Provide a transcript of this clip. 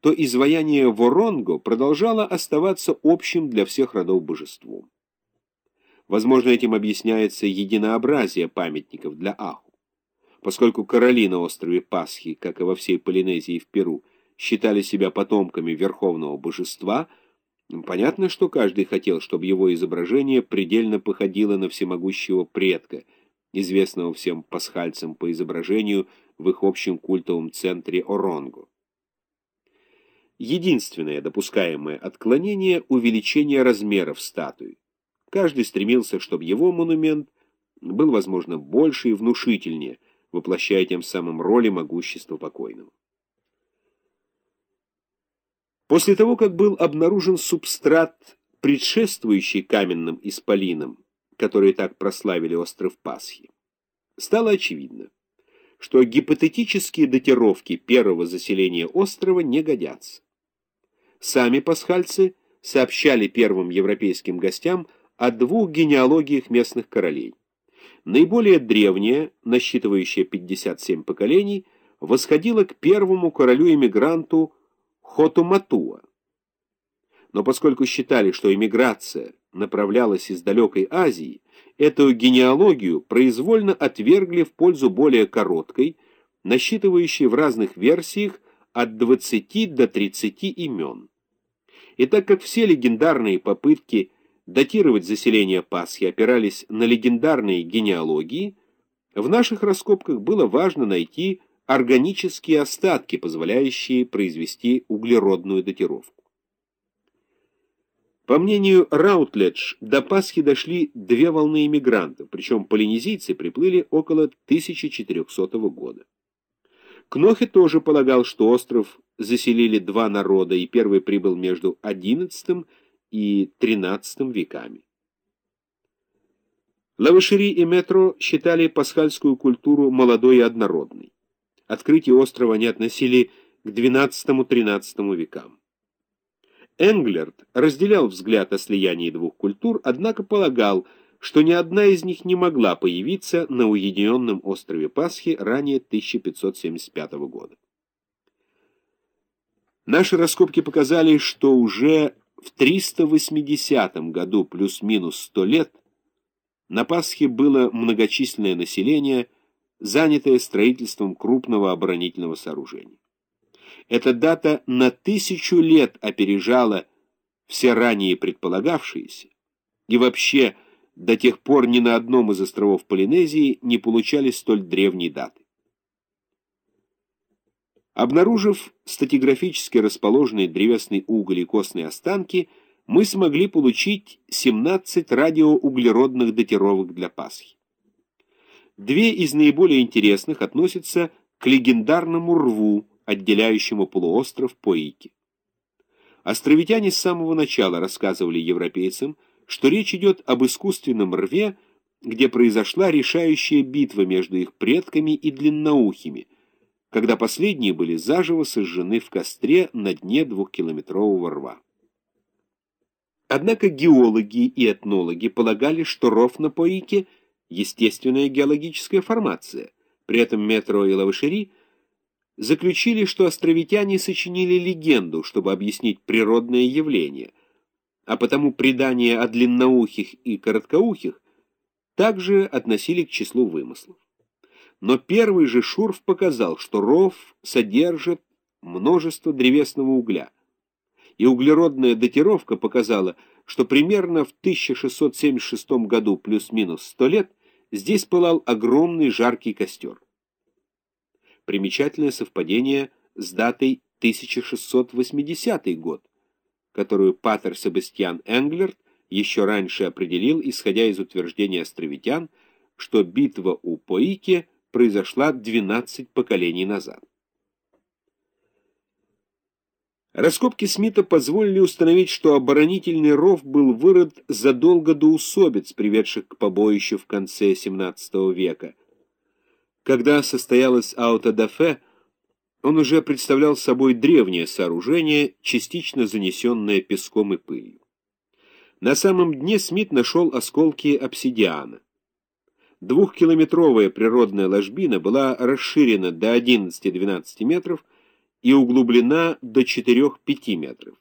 то изваяние Воронго продолжало оставаться общим для всех родов божеством. Возможно, этим объясняется единообразие памятников для Аху. Поскольку короли на острове Пасхи, как и во всей Полинезии и в Перу, считали себя потомками верховного божества, понятно, что каждый хотел, чтобы его изображение предельно походило на всемогущего предка, известного всем пасхальцам по изображению в их общем культовом центре Оронго. Единственное допускаемое отклонение – увеличение размеров статуи. Каждый стремился, чтобы его монумент был, возможно, больше и внушительнее, воплощая тем самым роли могущества покойного. После того, как был обнаружен субстрат, предшествующий каменным исполинам, которые так прославили остров Пасхи, стало очевидно, что гипотетические датировки первого заселения острова не годятся. Сами пасхальцы сообщали первым европейским гостям о двух генеалогиях местных королей. Наиболее древняя, насчитывающая 57 поколений, восходила к первому королю-эмигранту Хотуматуа. Но поскольку считали, что эмиграция направлялась из далекой Азии, эту генеалогию произвольно отвергли в пользу более короткой, насчитывающей в разных версиях от 20 до 30 имен. И так как все легендарные попытки датировать заселение Пасхи опирались на легендарные генеалогии, в наших раскопках было важно найти органические остатки, позволяющие произвести углеродную датировку. По мнению Раутледж, до Пасхи дошли две волны иммигрантов, причем полинезийцы приплыли около 1400 года. Кнохе тоже полагал, что остров заселили два народа, и первый прибыл между XI и XIII веками. Лавашери и Метро считали пасхальскую культуру молодой и однородной. Открытие острова они относили к XII-XIII векам. Энглерт разделял взгляд о слиянии двух культур, однако полагал, что ни одна из них не могла появиться на уединенном острове Пасхи ранее 1575 года. Наши раскопки показали, что уже в 380 году плюс-минус 100 лет на Пасхе было многочисленное население, занятое строительством крупного оборонительного сооружения. Эта дата на тысячу лет опережала все ранее предполагавшиеся, и вообще – до тех пор ни на одном из островов Полинезии не получали столь древней даты. Обнаружив статиграфически расположенные древесный уголь и костные останки, мы смогли получить 17 радиоуглеродных датировок для Пасхи. Две из наиболее интересных относятся к легендарному рву, отделяющему полуостров Поики. Островитяне с самого начала рассказывали европейцам, что речь идет об искусственном рве, где произошла решающая битва между их предками и длинноухими, когда последние были заживо сожжены в костре на дне двухкилометрового рва. Однако геологи и этнологи полагали, что ров на Поике – естественная геологическая формация. При этом Метро и Лавашери заключили, что островитяне сочинили легенду, чтобы объяснить природное явление – а потому предания о длинноухих и короткоухих также относили к числу вымыслов. Но первый же Шурф показал, что ров содержит множество древесного угля, и углеродная датировка показала, что примерно в 1676 году плюс-минус 100 лет здесь пылал огромный жаркий костер. Примечательное совпадение с датой 1680 год, которую Патер Себастьян Энглерт еще раньше определил, исходя из утверждения островитян, что битва у Поики произошла 12 поколений назад. Раскопки Смита позволили установить, что оборонительный ров был вырыт задолго до усобиц, приведших к побоищу в конце XVII века. Когда состоялась аутодафе, он уже представлял собой древнее сооружение, частично занесенное песком и пылью. На самом дне Смит нашел осколки обсидиана. Двухкилометровая природная ложбина была расширена до 11-12 метров и углублена до 4-5 метров.